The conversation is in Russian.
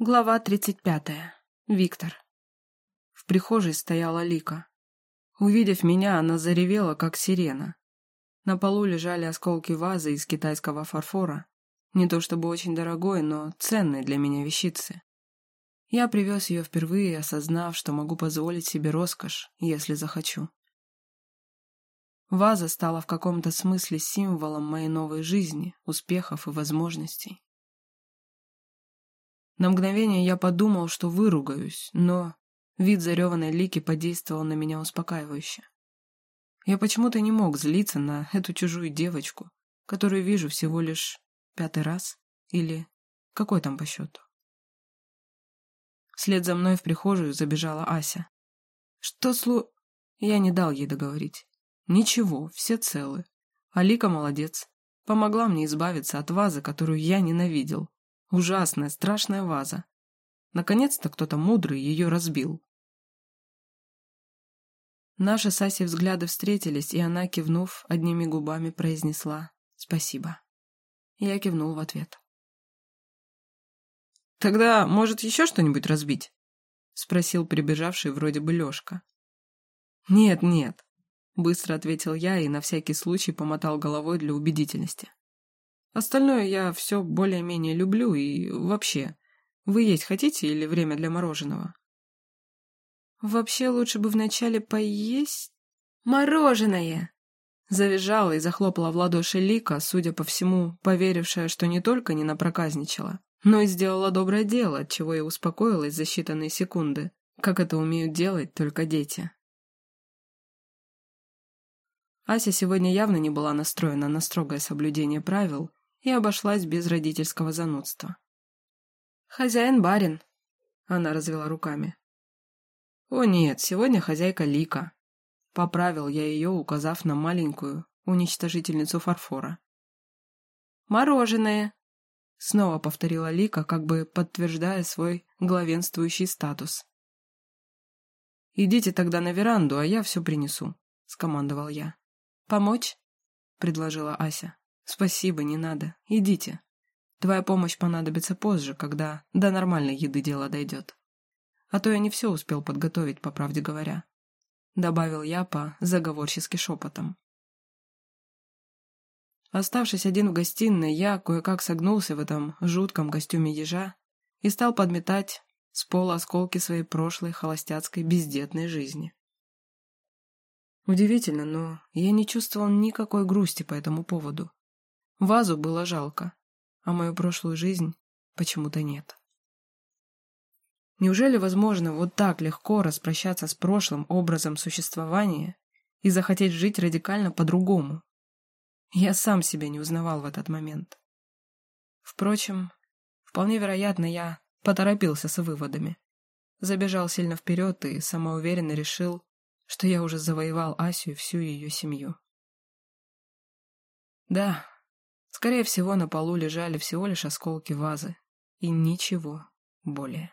Глава тридцать пятая. Виктор. В прихожей стояла Лика. Увидев меня, она заревела, как сирена. На полу лежали осколки вазы из китайского фарфора. Не то чтобы очень дорогой, но ценной для меня вещицы. Я привез ее впервые, осознав, что могу позволить себе роскошь, если захочу. Ваза стала в каком-то смысле символом моей новой жизни, успехов и возможностей. На мгновение я подумал, что выругаюсь, но вид зареванной Лики подействовал на меня успокаивающе. Я почему-то не мог злиться на эту чужую девочку, которую вижу всего лишь пятый раз, или какой там по счету. Вслед за мной в прихожую забежала Ася. Что слу... Я не дал ей договорить. Ничего, все целы. Алика молодец. Помогла мне избавиться от вазы, которую я ненавидел, Ужасная, страшная ваза. Наконец-то кто-то мудрый ее разбил. Наши с Асей взгляды встретились, и она, кивнув, одними губами произнесла «Спасибо». Я кивнул в ответ. «Тогда, может, еще что-нибудь разбить?» — спросил прибежавший вроде бы Лешка. «Нет, нет», — быстро ответил я и на всякий случай помотал головой для убедительности. Остальное я все более-менее люблю и вообще. Вы есть хотите или время для мороженого? Вообще лучше бы вначале поесть... Мороженое! Завизжала и захлопала в ладоши Лика, судя по всему, поверившая, что не только не напроказничала, но и сделала доброе дело, от чего я успокоилась за считанные секунды, как это умеют делать только дети. Ася сегодня явно не была настроена на строгое соблюдение правил, и обошлась без родительского занудства. «Хозяин барин», — она развела руками. «О нет, сегодня хозяйка Лика», — поправил я ее, указав на маленькую уничтожительницу фарфора. «Мороженое», — снова повторила Лика, как бы подтверждая свой главенствующий статус. «Идите тогда на веранду, а я все принесу», — скомандовал я. «Помочь?» — предложила Ася. «Спасибо, не надо. Идите. Твоя помощь понадобится позже, когда до нормальной еды дело дойдет. А то я не все успел подготовить, по правде говоря», — добавил я по заговорчески шепотом. Оставшись один в гостиной, я кое-как согнулся в этом жутком костюме ежа и стал подметать с пола осколки своей прошлой холостяцкой бездетной жизни. Удивительно, но я не чувствовал никакой грусти по этому поводу. Вазу было жалко, а мою прошлую жизнь почему-то нет. Неужели возможно вот так легко распрощаться с прошлым образом существования и захотеть жить радикально по-другому? Я сам себя не узнавал в этот момент. Впрочем, вполне вероятно, я поторопился с выводами. Забежал сильно вперед и самоуверенно решил, что я уже завоевал Асю и всю ее семью. Да, Скорее всего, на полу лежали всего лишь осколки вазы. И ничего более.